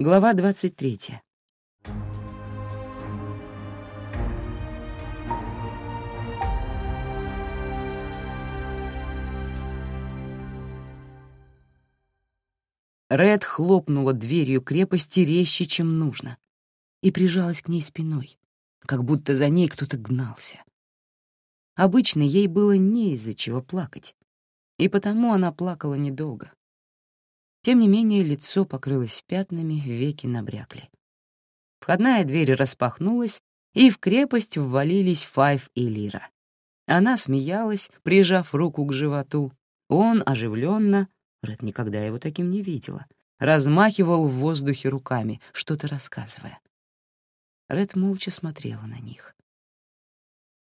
Глава 23. Ред хлопнула дверью крепости резче, чем нужно, и прижалась к ней спиной, как будто за ней кто-то гнался. Обычно ей было не из-за чего плакать, и потому она плакала недолго. Тем не менее, лицо покрылось пятнами, веки набрякли. Входная дверь распахнулась, и в крепость ввалились Файв и Лира. Она смеялась, прижав руку к животу. Он оживленно, Ред никогда его таким не видела, размахивал в воздухе руками, что-то рассказывая. Ред молча смотрела на них.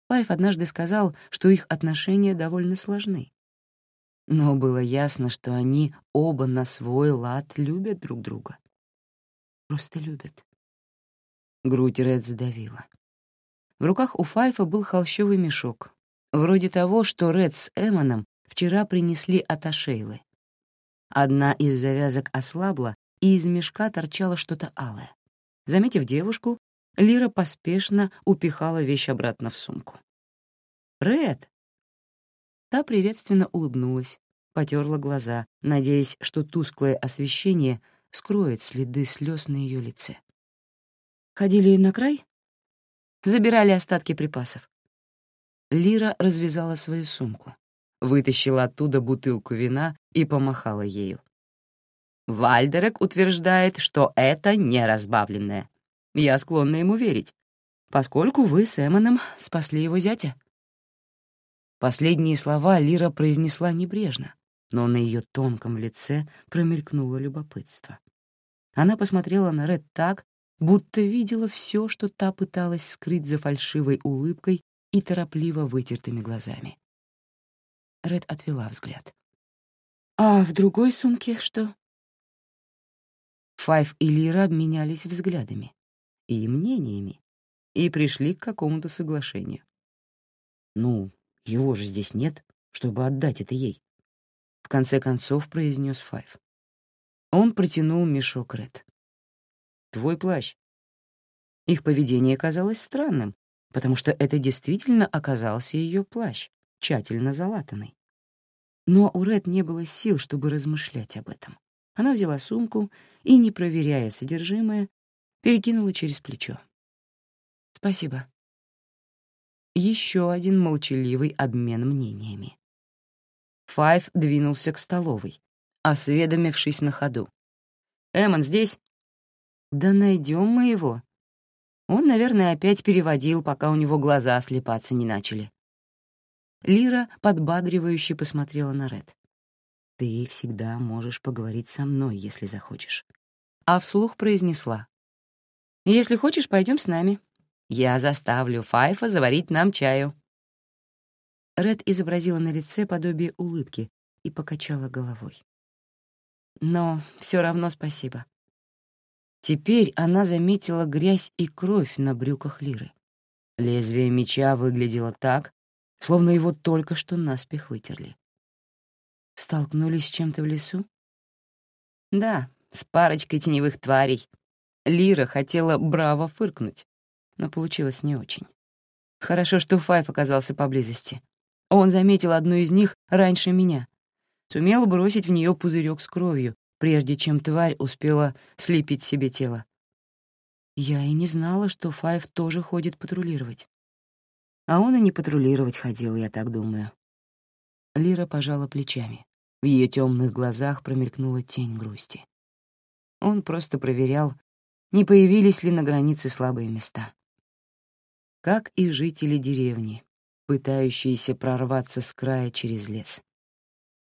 Файв однажды сказал, что их отношения довольно сложны. Но было ясно, что они оба на свой лад любят друг друга. Просто любят. Грудь Ред сдавила. В руках у Файфа был холщовый мешок, вроде того, что Ред с Эмоном вчера принесли от Ашейлы. Одна из завязок ослабла, и из мешка торчало что-то алое. Заметив девушку, Лира поспешно упихала вещь обратно в сумку. «Ред!» Та приветственно улыбнулась, потерла глаза, надеясь, что тусклое освещение скроет следы слез на ее лице. «Ходили на край?» «Забирали остатки припасов». Лира развязала свою сумку, вытащила оттуда бутылку вина и помахала ею. Вальдерек утверждает, что это не разбавленное. Я склонна ему верить, поскольку вы с Эмоном спасли его зятя. Последние слова Лира произнесла небрежно, но на ее тонком лице промелькнуло любопытство. Она посмотрела на Ред так, будто видела все, что та пыталась скрыть за фальшивой улыбкой и торопливо вытертыми глазами. Ред отвела взгляд. «А в другой сумке что?» Файв и Лира обменялись взглядами и мнениями и пришли к какому-то соглашению. «Ну, его же здесь нет, чтобы отдать это ей», — в конце концов произнес Файв. Он протянул мешок Ред. «Твой плащ». Их поведение казалось странным, потому что это действительно оказался ее плащ, тщательно залатанный. Но у Ред не было сил, чтобы размышлять об этом. Она взяла сумку и, не проверяя содержимое, перекинула через плечо. «Спасибо». Еще один молчаливый обмен мнениями. Файв двинулся к столовой, осведомившись на ходу. «Эммон здесь?» «Да найдем мы его». Он, наверное, опять переводил, пока у него глаза слепаться не начали. Лира подбадривающе посмотрела на Ред. «Ты всегда можешь поговорить со мной, если захочешь». А вслух произнесла. «Если хочешь, пойдем с нами. Я заставлю Файфа заварить нам чаю». Ред изобразила на лице подобие улыбки и покачала головой. «Но все равно спасибо». Теперь она заметила грязь и кровь на брюках Лиры. Лезвие меча выглядело так, словно его только что наспех вытерли. Столкнулись с чем-то в лесу? Да, с парочкой теневых тварей. Лира хотела браво фыркнуть, но получилось не очень. Хорошо, что Файф оказался поблизости. Он заметил одну из них раньше меня. Сумел бросить в нее пузырек с кровью, прежде чем тварь успела слепить себе тело. Я и не знала, что Файф тоже ходит патрулировать. А он и не патрулировать ходил, я так думаю. Лира пожала плечами. В ее темных глазах промелькнула тень грусти. Он просто проверял, не появились ли на границе слабые места. Как и жители деревни, пытающиеся прорваться с края через лес.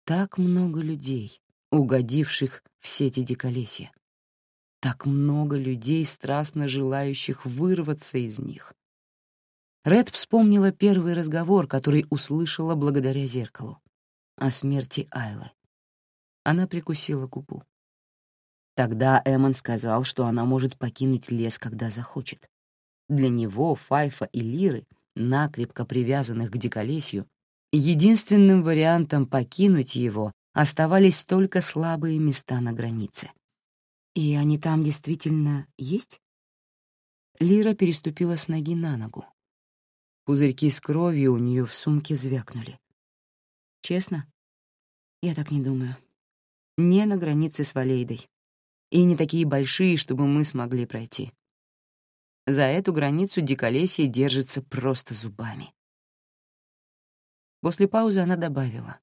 Так много людей, угодивших в сети диколесья. Так много людей, страстно желающих вырваться из них. Ред вспомнила первый разговор, который услышала благодаря зеркалу, о смерти Айлы. Она прикусила губу. Тогда Эммон сказал, что она может покинуть лес, когда захочет. Для него, Файфа и Лиры, накрепко привязанных к диколесью, единственным вариантом покинуть его оставались только слабые места на границе. И они там действительно есть? Лира переступила с ноги на ногу. Пузырьки с кровью у нее в сумке звякнули. Честно? Я так не думаю. Не на границе с Валейдой. И не такие большие, чтобы мы смогли пройти. За эту границу диколесье держится просто зубами. После паузы она добавила.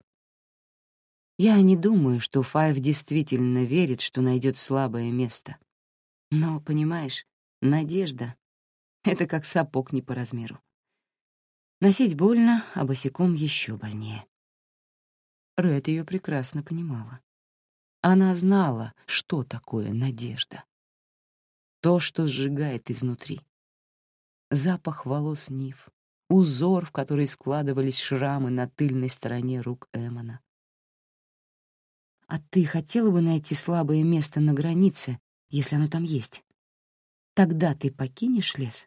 «Я не думаю, что Файв действительно верит, что найдет слабое место. Но, понимаешь, надежда — это как сапог не по размеру. Носить больно, а босиком еще больнее». Рэд ее прекрасно понимала. Она знала, что такое надежда. То, что сжигает изнутри. Запах волос Нив, узор, в который складывались шрамы на тыльной стороне рук Эмона. «А ты хотела бы найти слабое место на границе, если оно там есть? Тогда ты покинешь лес?»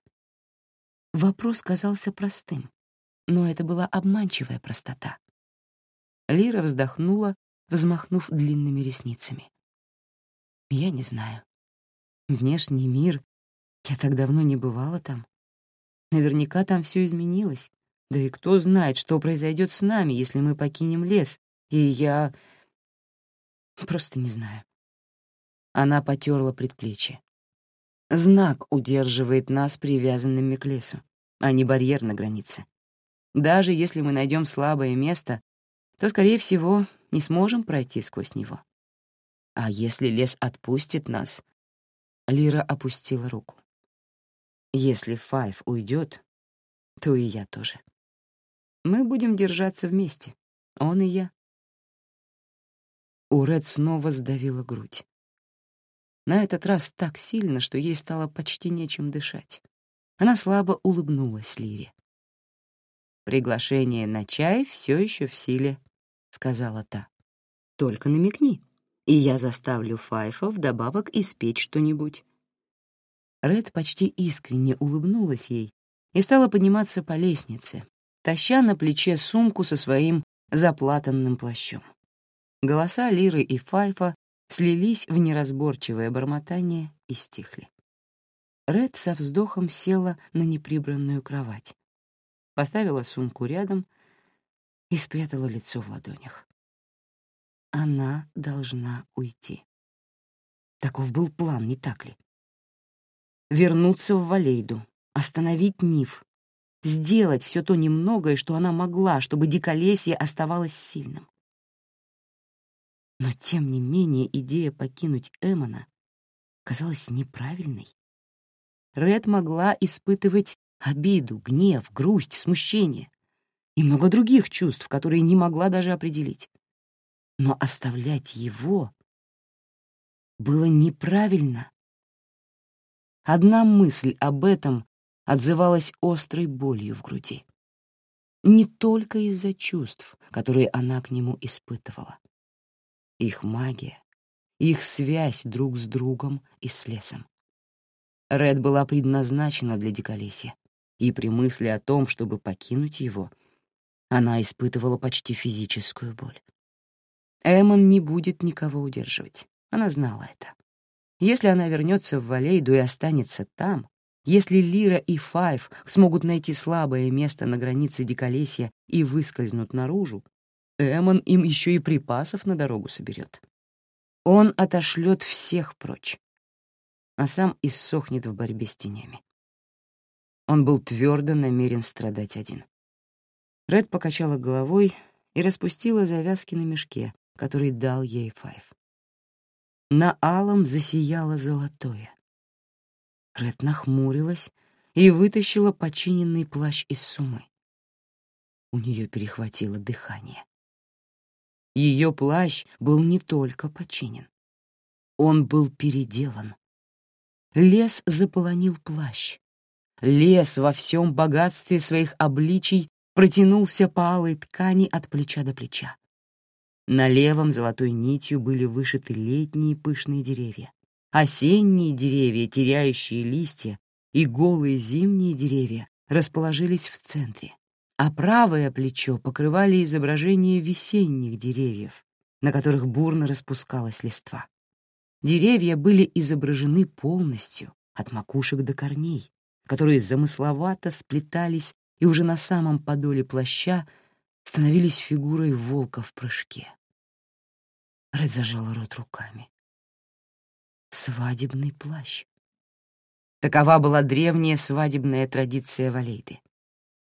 Вопрос казался простым, но это была обманчивая простота. Лира вздохнула, взмахнув длинными ресницами. «Я не знаю. Внешний мир... Я так давно не бывала там. Наверняка там все изменилось. Да и кто знает, что произойдет с нами, если мы покинем лес. И я... Просто не знаю. Она потерла предплечье. Знак удерживает нас привязанными к лесу, а не барьер на границе. Даже если мы найдем слабое место, то, скорее всего, не сможем пройти сквозь него. А если лес отпустит нас? Лира опустила руку. Если Файв уйдет, то и я тоже. Мы будем держаться вместе, он и я. У Ред снова сдавила грудь. На этот раз так сильно, что ей стало почти нечем дышать. Она слабо улыбнулась Лире. «Приглашение на чай все еще в силе», — сказала та. «Только намекни, и я заставлю Файфа вдобавок испечь что-нибудь. Ред почти искренне улыбнулась ей и стала подниматься по лестнице, таща на плече сумку со своим заплатанным плащом. Голоса Лиры и Файфа слились в неразборчивое бормотание и стихли. Ред со вздохом села на неприбранную кровать, поставила сумку рядом и спрятала лицо в ладонях. Она должна уйти. Таков был план, не так ли? вернуться в Валейду, остановить Ниф, сделать все то немногое, что она могла, чтобы диколесье оставалось сильным. Но, тем не менее, идея покинуть Эмона казалась неправильной. Ред могла испытывать обиду, гнев, грусть, смущение и много других чувств, которые не могла даже определить. Но оставлять его было неправильно. Одна мысль об этом отзывалась острой болью в груди. Не только из-за чувств, которые она к нему испытывала. Их магия, их связь друг с другом и с лесом. Ред была предназначена для диколесья, и при мысли о том, чтобы покинуть его, она испытывала почти физическую боль. Эмон не будет никого удерживать, она знала это. Если она вернется в Валейду и останется там, если Лира и Файв смогут найти слабое место на границе Диколесья и выскользнут наружу, Эмон им еще и припасов на дорогу соберет. Он отошлет всех прочь, а сам иссохнет в борьбе с тенями. Он был твердо намерен страдать один. Ред покачала головой и распустила завязки на мешке, который дал ей Файв. На алом засияло золотое. Ред нахмурилась и вытащила починенный плащ из сумы. У нее перехватило дыхание. Ее плащ был не только починен. Он был переделан. Лес заполонил плащ. Лес во всем богатстве своих обличий протянулся по алой ткани от плеча до плеча. На левом золотой нитью были вышиты летние пышные деревья, осенние деревья, теряющие листья, и голые зимние деревья расположились в центре, а правое плечо покрывали изображения весенних деревьев, на которых бурно распускалась листва. Деревья были изображены полностью, от макушек до корней, которые замысловато сплетались и уже на самом подоле плаща становились фигурой волка в прыжке. Ред зажала рот руками. Свадебный плащ. Такова была древняя свадебная традиция Валейды.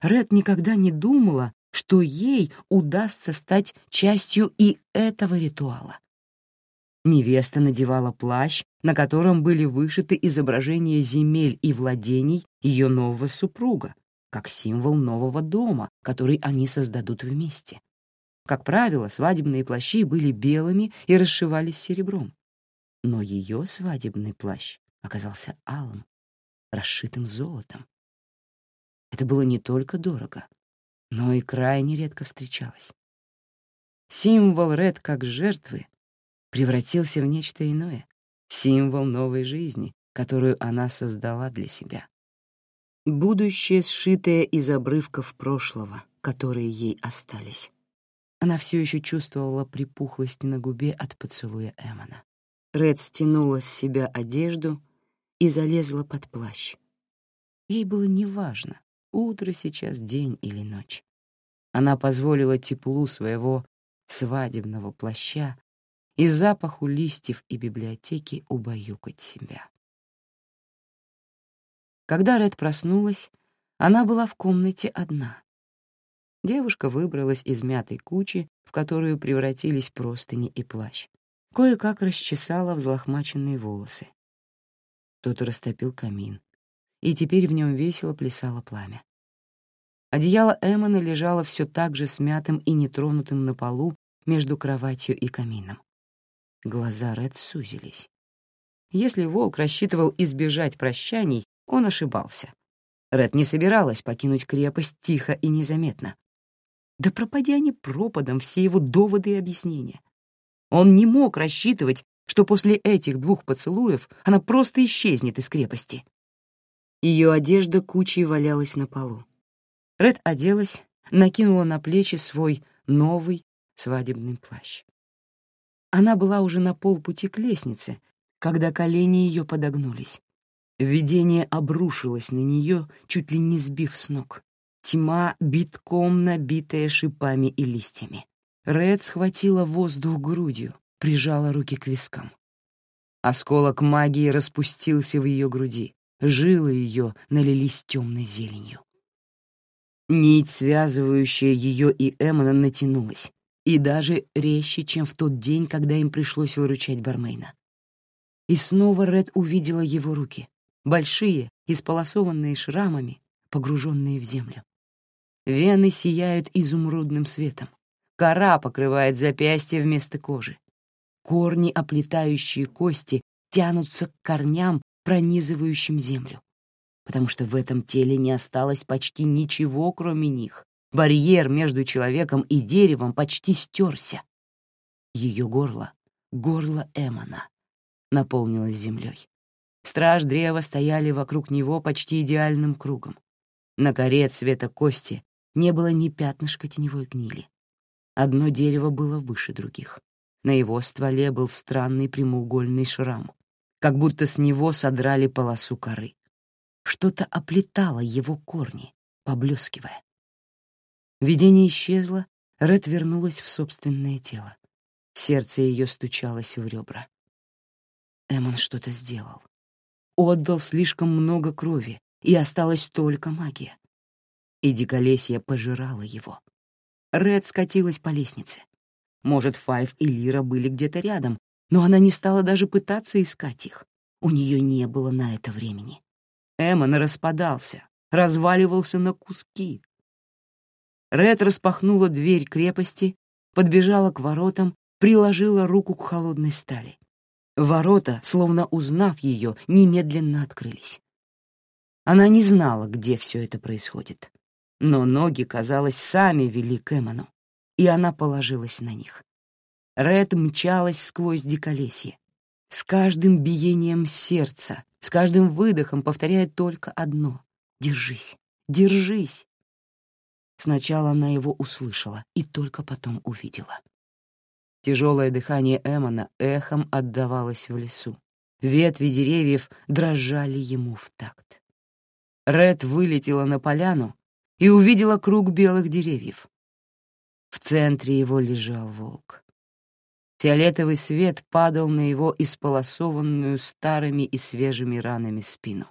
Ред никогда не думала, что ей удастся стать частью и этого ритуала. Невеста надевала плащ, на котором были вышиты изображения земель и владений ее нового супруга, как символ нового дома, который они создадут вместе. Как правило, свадебные плащи были белыми и расшивались серебром. Но ее свадебный плащ оказался алым, расшитым золотом. Это было не только дорого, но и крайне редко встречалось. Символ Ред как жертвы превратился в нечто иное, символ новой жизни, которую она создала для себя. Будущее, сшитое из обрывков прошлого, которые ей остались. Она все еще чувствовала припухлость на губе от поцелуя Эмона. Ред стянула с себя одежду и залезла под плащ. Ей было неважно, утро сейчас, день или ночь. Она позволила теплу своего свадебного плаща и запаху листьев и библиотеки убаюкать себя. Когда Ред проснулась, она была в комнате одна. Девушка выбралась из мятой кучи, в которую превратились простыни и плащ. Кое-как расчесала взлохмаченные волосы. Кто-то растопил камин, и теперь в нем весело плясало пламя. Одеяло Эммона лежало все так же смятым и нетронутым на полу между кроватью и камином. Глаза Ред сузились. Если волк рассчитывал избежать прощаний, он ошибался. Ред не собиралась покинуть крепость тихо и незаметно. Да пропади они пропадом все его доводы и объяснения. Он не мог рассчитывать, что после этих двух поцелуев она просто исчезнет из крепости. Ее одежда кучей валялась на полу. Ред оделась, накинула на плечи свой новый свадебный плащ. Она была уже на полпути к лестнице, когда колени ее подогнулись. Видение обрушилось на нее, чуть ли не сбив с ног. Тьма, битком набитая шипами и листьями. Ред схватила воздух грудью, прижала руки к вискам. Осколок магии распустился в ее груди, жилы ее налились темной зеленью. Нить, связывающая ее и Эммона, натянулась и даже резче, чем в тот день, когда им пришлось выручать бармейна. И снова Ред увидела его руки, большие, исполосованные шрамами, погруженные в землю. Вены сияют изумрудным светом. Кора покрывает запястье вместо кожи. Корни, оплетающие кости, тянутся к корням, пронизывающим землю. Потому что в этом теле не осталось почти ничего, кроме них, Барьер между человеком и деревом почти стерся. Ее горло, горло Эмона, наполнилось землей. Страж древа стояли вокруг него почти идеальным кругом. На коре цвета кости не было ни пятнышка теневой гнили. Одно дерево было выше других. На его стволе был странный прямоугольный шрам, как будто с него содрали полосу коры. Что-то оплетало его корни, поблескивая. Видение исчезло, Ред вернулась в собственное тело. Сердце ее стучалось в ребра. Эмон что-то сделал. Отдал слишком много крови, и осталась только магия. И диколесье пожирало его. Ред скатилась по лестнице. Может, Файв и Лира были где-то рядом, но она не стала даже пытаться искать их. У нее не было на это времени. Эмон распадался, разваливался на куски, Ред распахнула дверь крепости, подбежала к воротам, приложила руку к холодной стали. Ворота, словно узнав ее, немедленно открылись. Она не знала, где все это происходит. Но ноги, казалось, сами вели к Эмону, и она положилась на них. Ред мчалась сквозь диколесье. С каждым биением сердца, с каждым выдохом повторяя только одно — «Держись, держись!» Сначала она его услышала и только потом увидела. Тяжелое дыхание Эмона эхом отдавалось в лесу. Ветви деревьев дрожали ему в такт. Ред вылетела на поляну и увидела круг белых деревьев. В центре его лежал волк. Фиолетовый свет падал на его исполосованную старыми и свежими ранами спину.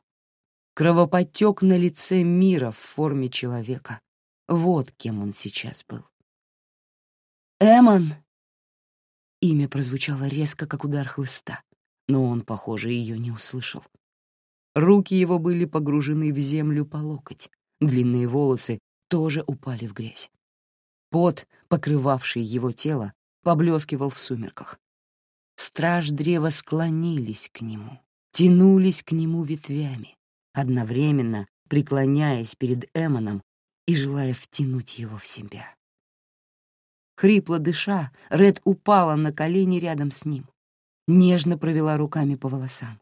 Кровоподтек на лице мира в форме человека. Вот кем он сейчас был. «Эмон!» Имя прозвучало резко, как удар хлыста, но он, похоже, ее не услышал. Руки его были погружены в землю по локоть, длинные волосы тоже упали в грязь. Пот, покрывавший его тело, поблескивал в сумерках. Страж древа склонились к нему, тянулись к нему ветвями, одновременно преклоняясь перед Эмоном и желая втянуть его в себя. Хрипло дыша, Ред упала на колени рядом с ним, нежно провела руками по волосам.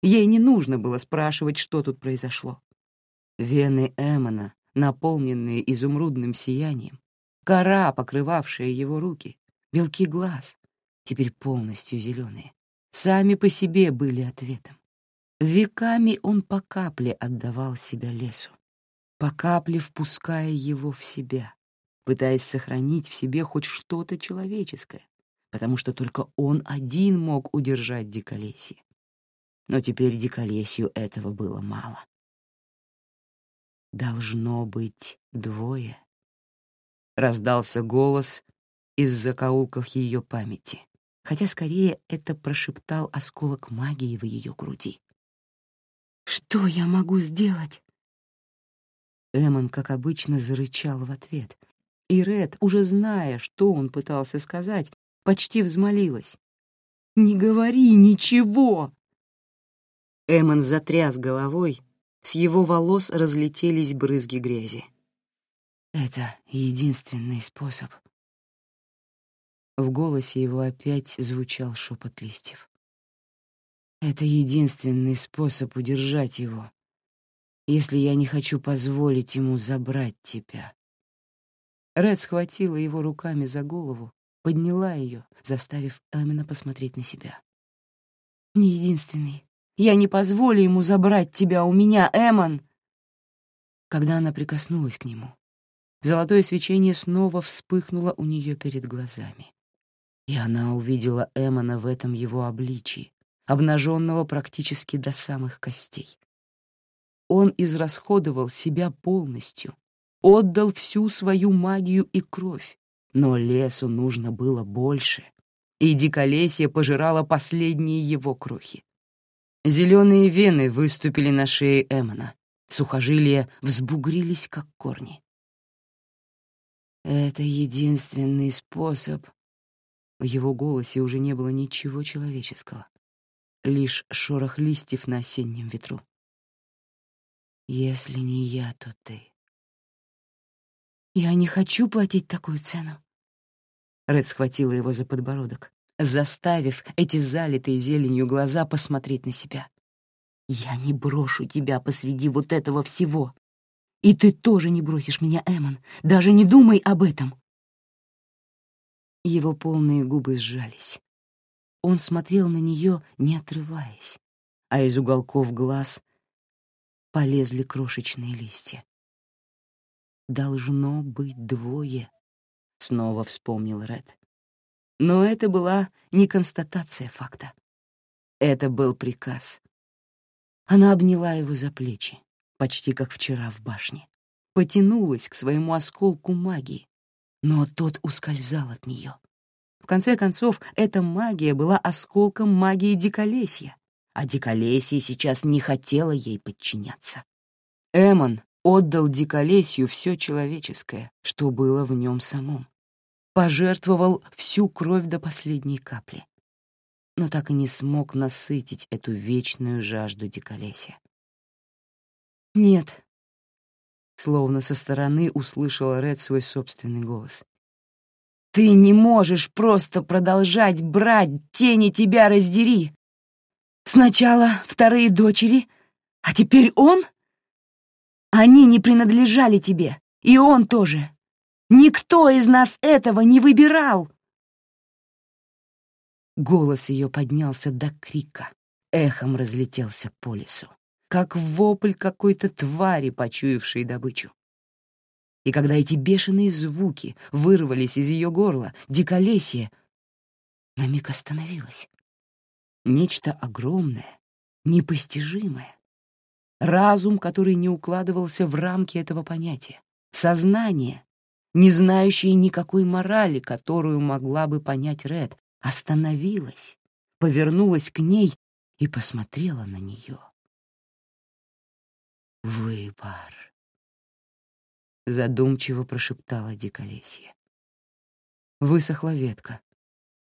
Ей не нужно было спрашивать, что тут произошло. Вены Эмона, наполненные изумрудным сиянием, кора, покрывавшая его руки, белки глаз, теперь полностью зеленые, сами по себе были ответом. Веками он по капле отдавал себя лесу, по капле впуская его в себя, пытаясь сохранить в себе хоть что-то человеческое, потому что только он один мог удержать диколесье. Но теперь диколесью этого было мало. «Должно быть двое», — раздался голос из закоулков ее памяти, хотя скорее это прошептал осколок магии в ее груди. «Что я могу сделать?» Эмон, как обычно, зарычал в ответ, и Ред, уже зная, что он пытался сказать, почти взмолилась. «Не говори ничего!» Эмон затряс головой, с его волос разлетелись брызги грязи. «Это единственный способ», в голосе его опять звучал шепот листьев. «Это единственный способ удержать его, если я не хочу позволить ему забрать тебя». Ред схватила его руками за голову, подняла ее, заставив Эмина посмотреть на себя. «Не единственный. Я не позволю ему забрать тебя у меня, Эмон!» Когда она прикоснулась к нему, золотое свечение снова вспыхнуло у нее перед глазами. И она увидела Эмона в этом его обличии, обнаженного практически до самых костей. Он израсходовал себя полностью, отдал всю свою магию и кровь, но лесу нужно было больше, и диколесье пожирало последние его крохи. Зеленые вены выступили на шее Эмона, сухожилия взбугрились, как корни. «Это единственный способ в его голосе уже не было ничего человеческого, лишь шорох листьев на осеннем ветру. «Если не я, то ты». «Я не хочу платить такую цену». Ред схватила его за подбородок, заставив эти залитые зеленью глаза посмотреть на себя. «Я не брошу тебя посреди вот этого всего. И ты тоже не бросишь меня, Эмон. Даже не думай об этом. Его полные губы сжались. Он смотрел на нее, не отрываясь, а из уголков глаз полезли крошечные листья. «Должно быть двое», — снова вспомнил Ред. Но это была не констатация факта. Это был приказ. Она обняла его за плечи, почти как вчера в башне, потянулась к своему осколку магии, но тот ускользал от нее. В конце концов, эта магия была осколком магии Диколесья, а Диколесье сейчас не хотела ей подчиняться. Эмон отдал Диколесью все человеческое, что было в нем самом. Пожертвовал всю кровь до последней капли. Но так и не смог насытить эту вечную жажду Диколесья. «Нет», Словно со стороны услышала Ред свой собственный голос. «Ты не можешь просто продолжать брать, тени тебя раздери! Сначала вторые дочери, а теперь он? Они не принадлежали тебе, и он тоже. Никто из нас этого не выбирал!» Голос ее поднялся до крика, эхом разлетелся по лесу, как вопль какой-то твари, почуявшей добычу. И когда эти бешеные звуки вырвались из ее горла, диколесье на миг остановилось. Нечто огромное, непостижимое. Разум, который не укладывался в рамки этого понятия. Сознание, не знающее никакой морали, которую могла бы понять Ред, остановилось, повернулось к ней и посмотрела на нее. «Выбор», — задумчиво прошептала диколесье. Высохла ветка,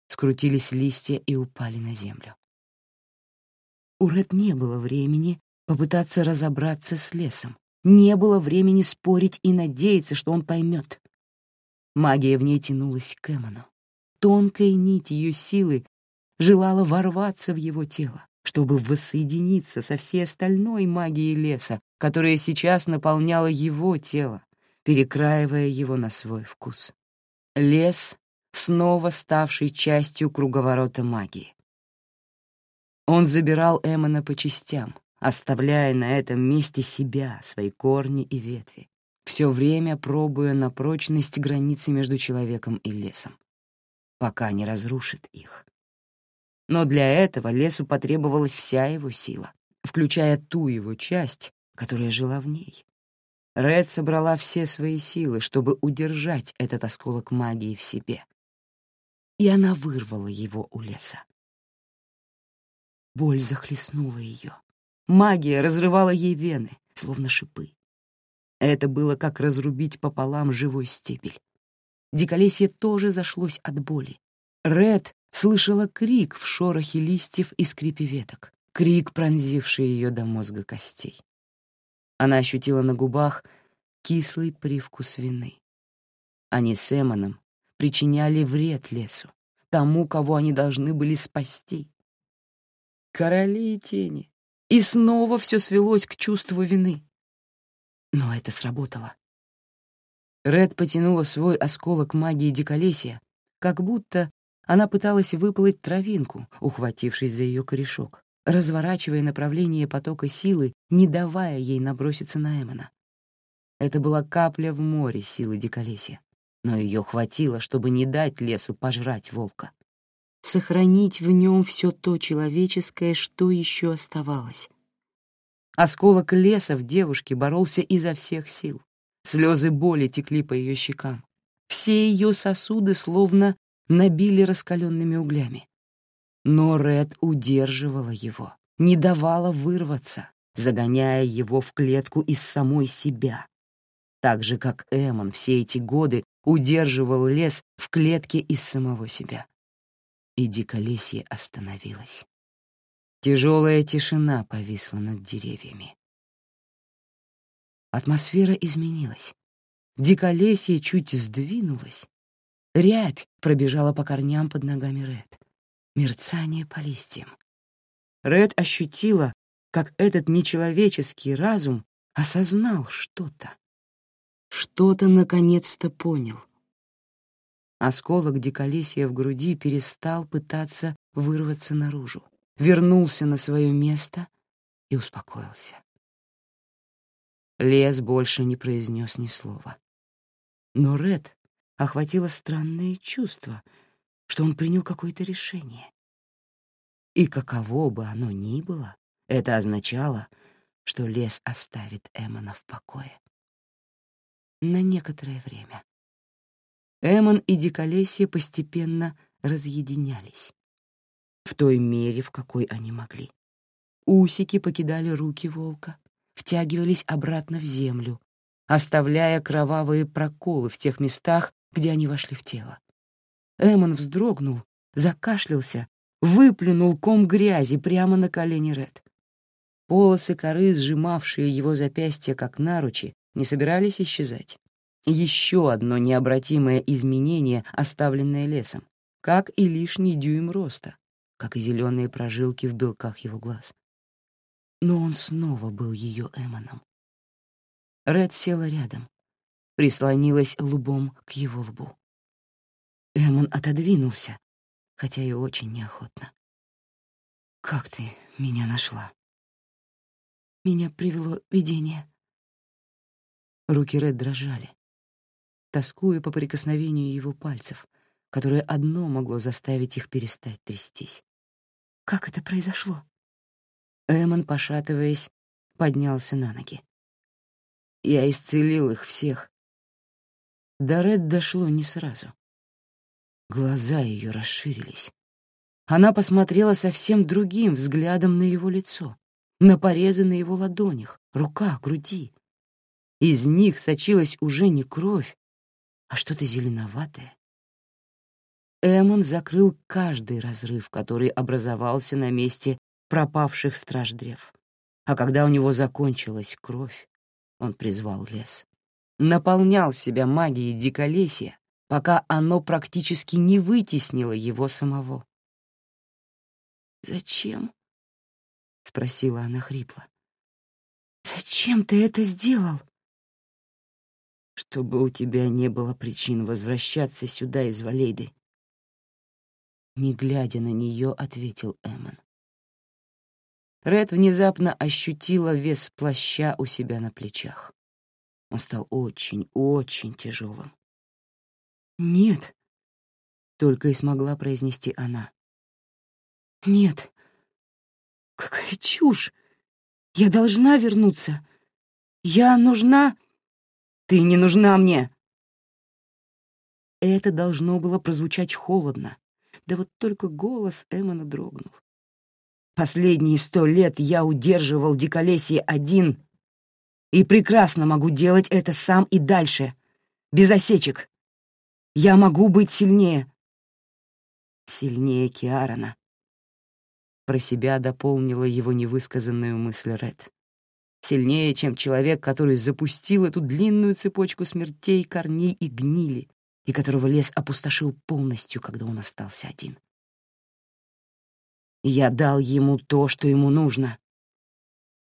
скрутились листья и упали на землю. У Ред не было времени попытаться разобраться с лесом, не было времени спорить и надеяться, что он поймет. Магия в ней тянулась к Эмону. Тонкая нить ее силы желала ворваться в его тело, чтобы воссоединиться со всей остальной магией леса, которая сейчас наполняла его тело, перекраивая его на свой вкус. Лес, снова ставший частью круговорота магии. Он забирал Эмона по частям, оставляя на этом месте себя, свои корни и ветви, все время пробуя на прочность границы между человеком и лесом, пока не разрушит их. Но для этого лесу потребовалась вся его сила, включая ту его часть, которая жила в ней. Ред собрала все свои силы, чтобы удержать этот осколок магии в себе. И она вырвала его у леса. Боль захлестнула ее. Магия разрывала ей вены, словно шипы. Это было как разрубить пополам живой стебель. Диколесье тоже зашлось от боли. Ред слышала крик в шорохе листьев и скрипе веток, крик, пронзивший ее до мозга костей. Она ощутила на губах кислый привкус вины. Они с Эмоном причиняли вред лесу, тому, кого они должны были спасти. Короли и тени. И снова все свелось к чувству вины. Но это сработало. Ред потянула свой осколок магии диколесия, как будто она пыталась выплыть травинку, ухватившись за ее корешок, разворачивая направление потока силы, не давая ей наброситься на Эмона. Это была капля в море силы диколесия, но ее хватило, чтобы не дать лесу пожрать волка. Сохранить в нем все то человеческое, что еще оставалось. Осколок леса в девушке боролся изо всех сил. Слезы боли текли по ее щекам. Все ее сосуды словно набили раскаленными углями. Но Ред удерживала его, не давала вырваться, загоняя его в клетку из самой себя. Так же, как Эмон все эти годы удерживал лес в клетке из самого себя. И диколесье остановилось. Тяжелая тишина повисла над деревьями. Атмосфера изменилась. Диколесье чуть сдвинулось. Рябь пробежала по корням под ногами Ред. Мерцание по листьям. Ред ощутила, как этот нечеловеческий разум осознал что-то. Что-то наконец-то понял. Осколок диколесья в груди перестал пытаться вырваться наружу, вернулся на свое место и успокоился. Лес больше не произнес ни слова. Но Ред охватило странное чувство, что он принял какое-то решение. И каково бы оно ни было, это означало, что лес оставит Эмона в покое. На некоторое время. Эмон и Диколесье постепенно разъединялись. В той мере, в какой они могли. Усики покидали руки волка, втягивались обратно в землю, оставляя кровавые проколы в тех местах, где они вошли в тело. Эмон вздрогнул, закашлялся, выплюнул ком грязи прямо на колени Ред. Полосы коры, сжимавшие его запястья как наручи, не собирались исчезать. Еще одно необратимое изменение, оставленное лесом, как и лишний дюйм роста, как и зеленые прожилки в белках его глаз. Но он снова был ее Эмоном. Ред села рядом, прислонилась лбом к его лбу. Эмон отодвинулся, хотя и очень неохотно. «Как ты меня нашла?» «Меня привело видение». Руки Ред дрожали, тоскуя по прикосновению его пальцев, которое одно могло заставить их перестать трястись. «Как это произошло?» Эмон, пошатываясь, поднялся на ноги. «Я исцелил их всех». До Ред дошло не сразу. Глаза ее расширились. Она посмотрела совсем другим взглядом на его лицо, на порезы на его ладонях, руках, груди. Из них сочилась уже не кровь, а что-то зеленоватое. Эмон закрыл каждый разрыв, который образовался на месте пропавших страждрев. А когда у него закончилась кровь, он призвал лес. Наполнял себя магией диколесья, пока оно практически не вытеснило его самого. «Зачем?» — спросила она хрипло. «Зачем ты это сделал?» «Чтобы у тебя не было причин возвращаться сюда из Валейды». Не глядя на нее, ответил Эммон. Ред внезапно ощутила вес плаща у себя на плечах. Он стал очень, очень тяжелым. «Нет», — только и смогла произнести она. «Нет. Какая чушь! Я должна вернуться. Я нужна...» «Ты не нужна мне!» Это должно было прозвучать холодно, да вот только голос Эммона дрогнул. Последние сто лет я удерживал диколесье один и прекрасно могу делать это сам и дальше, без осечек. Я могу быть сильнее. Сильнее Киарона про себя дополнила его невысказанную мысль Ред. Сильнее, чем человек, который запустил эту длинную цепочку смертей, корней и гнили, и которого лес опустошил полностью, когда он остался один. Я дал ему то, что ему нужно.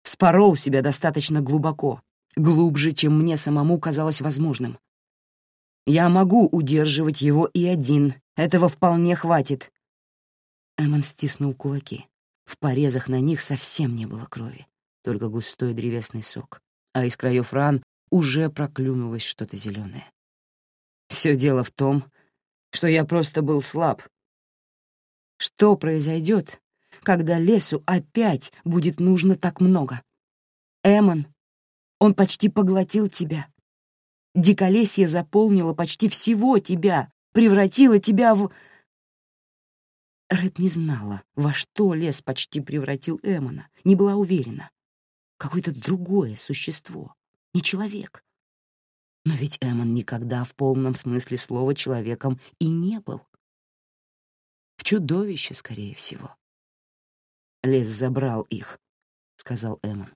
Вспорол себя достаточно глубоко, глубже, чем мне самому казалось возможным. Я могу удерживать его и один, этого вполне хватит. Эммон стиснул кулаки. В порезах на них совсем не было крови, только густой древесный сок, а из краев ран уже проклюнулось что-то зеленое. Все дело в том, что я просто был слаб. Что произойдет, когда лесу опять будет нужно так много? Эмон, он почти поглотил тебя. Диколесье заполнило почти всего тебя, превратило тебя в... Ред не знала, во что лес почти превратил Эмона, не была уверена. Какое-то другое существо, не человек. Но ведь Эмон никогда в полном смысле слова человеком и не был. В чудовище, скорее всего. «Лес забрал их», — сказал Эмон.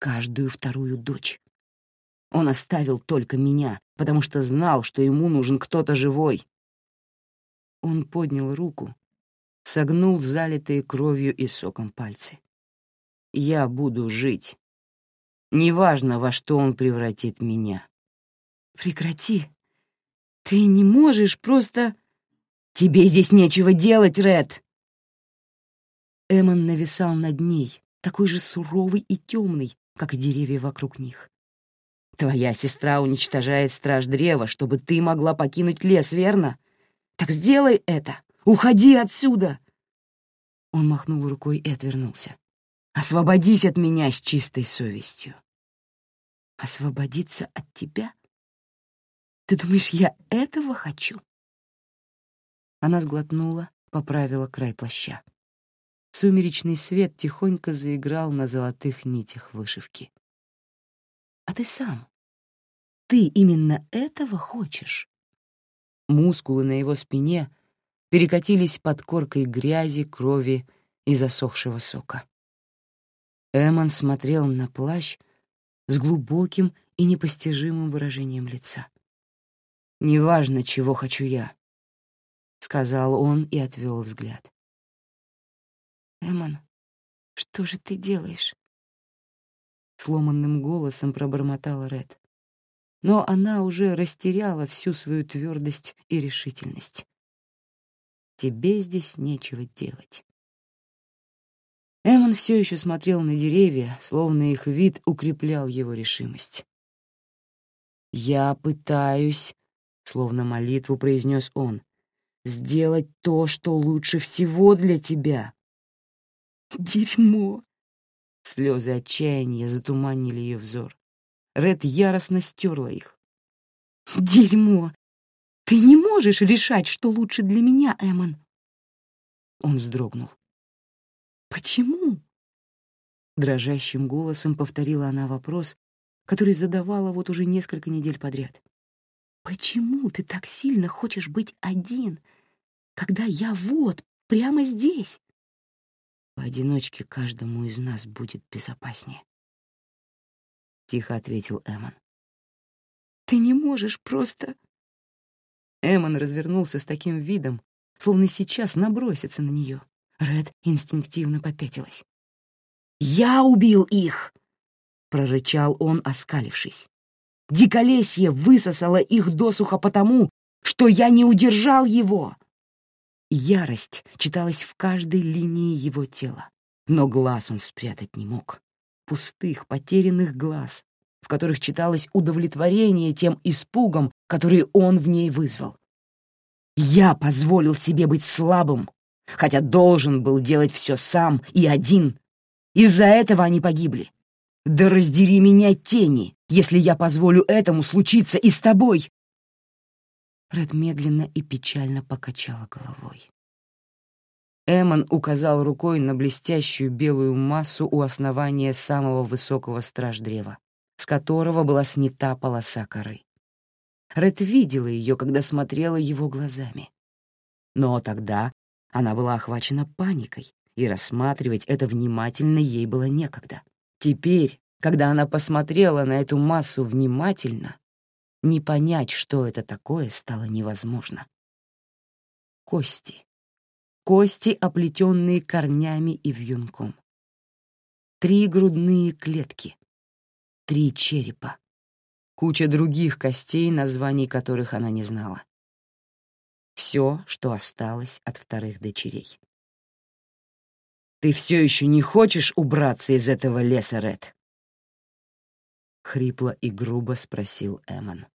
«Каждую вторую дочь. Он оставил только меня, потому что знал, что ему нужен кто-то живой». Он поднял руку, согнул залитые кровью и соком пальцы. «Я буду жить. Неважно, во что он превратит меня». «Прекрати. Ты не можешь просто...» «Тебе здесь нечего делать, Ред!» Эмон нависал над ней, такой же суровый и темный, как и деревья вокруг них. «Твоя сестра уничтожает страж древа, чтобы ты могла покинуть лес, верно? Так сделай это!» Уходи отсюда!» Он махнул рукой и отвернулся. «Освободись от меня с чистой совестью». «Освободиться от тебя? Ты думаешь, я этого хочу?» Она сглотнула, поправила край плаща. Сумеречный свет тихонько заиграл на золотых нитях вышивки. «А ты сам? Ты именно этого хочешь?» Мускулы на его спине перекатились под коркой грязи, крови и засохшего сока. Эмон смотрел на плащ с глубоким и непостижимым выражением лица. «Неважно, чего хочу я», — сказал он и отвел взгляд. «Эмон, что же ты делаешь?» Сломанным голосом пробормотала Ред. Но она уже растеряла всю свою твердость и решительность. тебе здесь нечего делать. Эмон все еще смотрел на деревья, словно их вид укреплял его решимость. «Я пытаюсь», — словно молитву произнес он, — «сделать то, что лучше всего для тебя». «Дерьмо!» Слезы отчаяния затуманили ее взор. Ред яростно стерла их. «Дерьмо! Ты не можешь решать, что лучше для меня, Эмон!» Он вздрогнул. «Почему?» Дрожащим голосом повторила она вопрос, который задавала вот уже несколько недель подряд. «Почему ты так сильно хочешь быть один, когда я вот, прямо здесь?» «Поодиночке каждому из нас будет безопаснее», — тихо ответил Эмон. «Ты не можешь просто...» Эмон развернулся с таким видом, словно сейчас набросится на нее. Ред инстинктивно попятилась. «Я убил их!» — прорычал он, оскалившись. «Диколесье высосало их досуха потому, что я не удержал его!» Ярость читалась в каждой линии его тела, но глаз он спрятать не мог. Пустых, потерянных глаз, в которых читалось удовлетворение тем испугом, который он в ней вызвал. «Я позволил себе быть слабым, хотя должен был делать все сам и один. Из-за этого они погибли. Да раздери меня тени, если я позволю этому случиться и с тобой. Ред медленно и печально покачала головой. Эмон указал рукой на блестящую белую массу у основания самого высокого страждрева, с которого была снята полоса коры. Ред видела ее, когда смотрела его глазами. Но тогда она была охвачена паникой, и рассматривать это внимательно ей было некогда. Теперь, когда она посмотрела на эту массу внимательно, не понять, что это такое, стало невозможно. Кости. Кости, оплетенные корнями и вьюнком. Три грудные клетки. Три черепа. Куча других костей, названий которых она не знала все, что осталось от вторых дочерей. «Ты все еще не хочешь убраться из этого леса, Ред?» — хрипло и грубо спросил Эмон.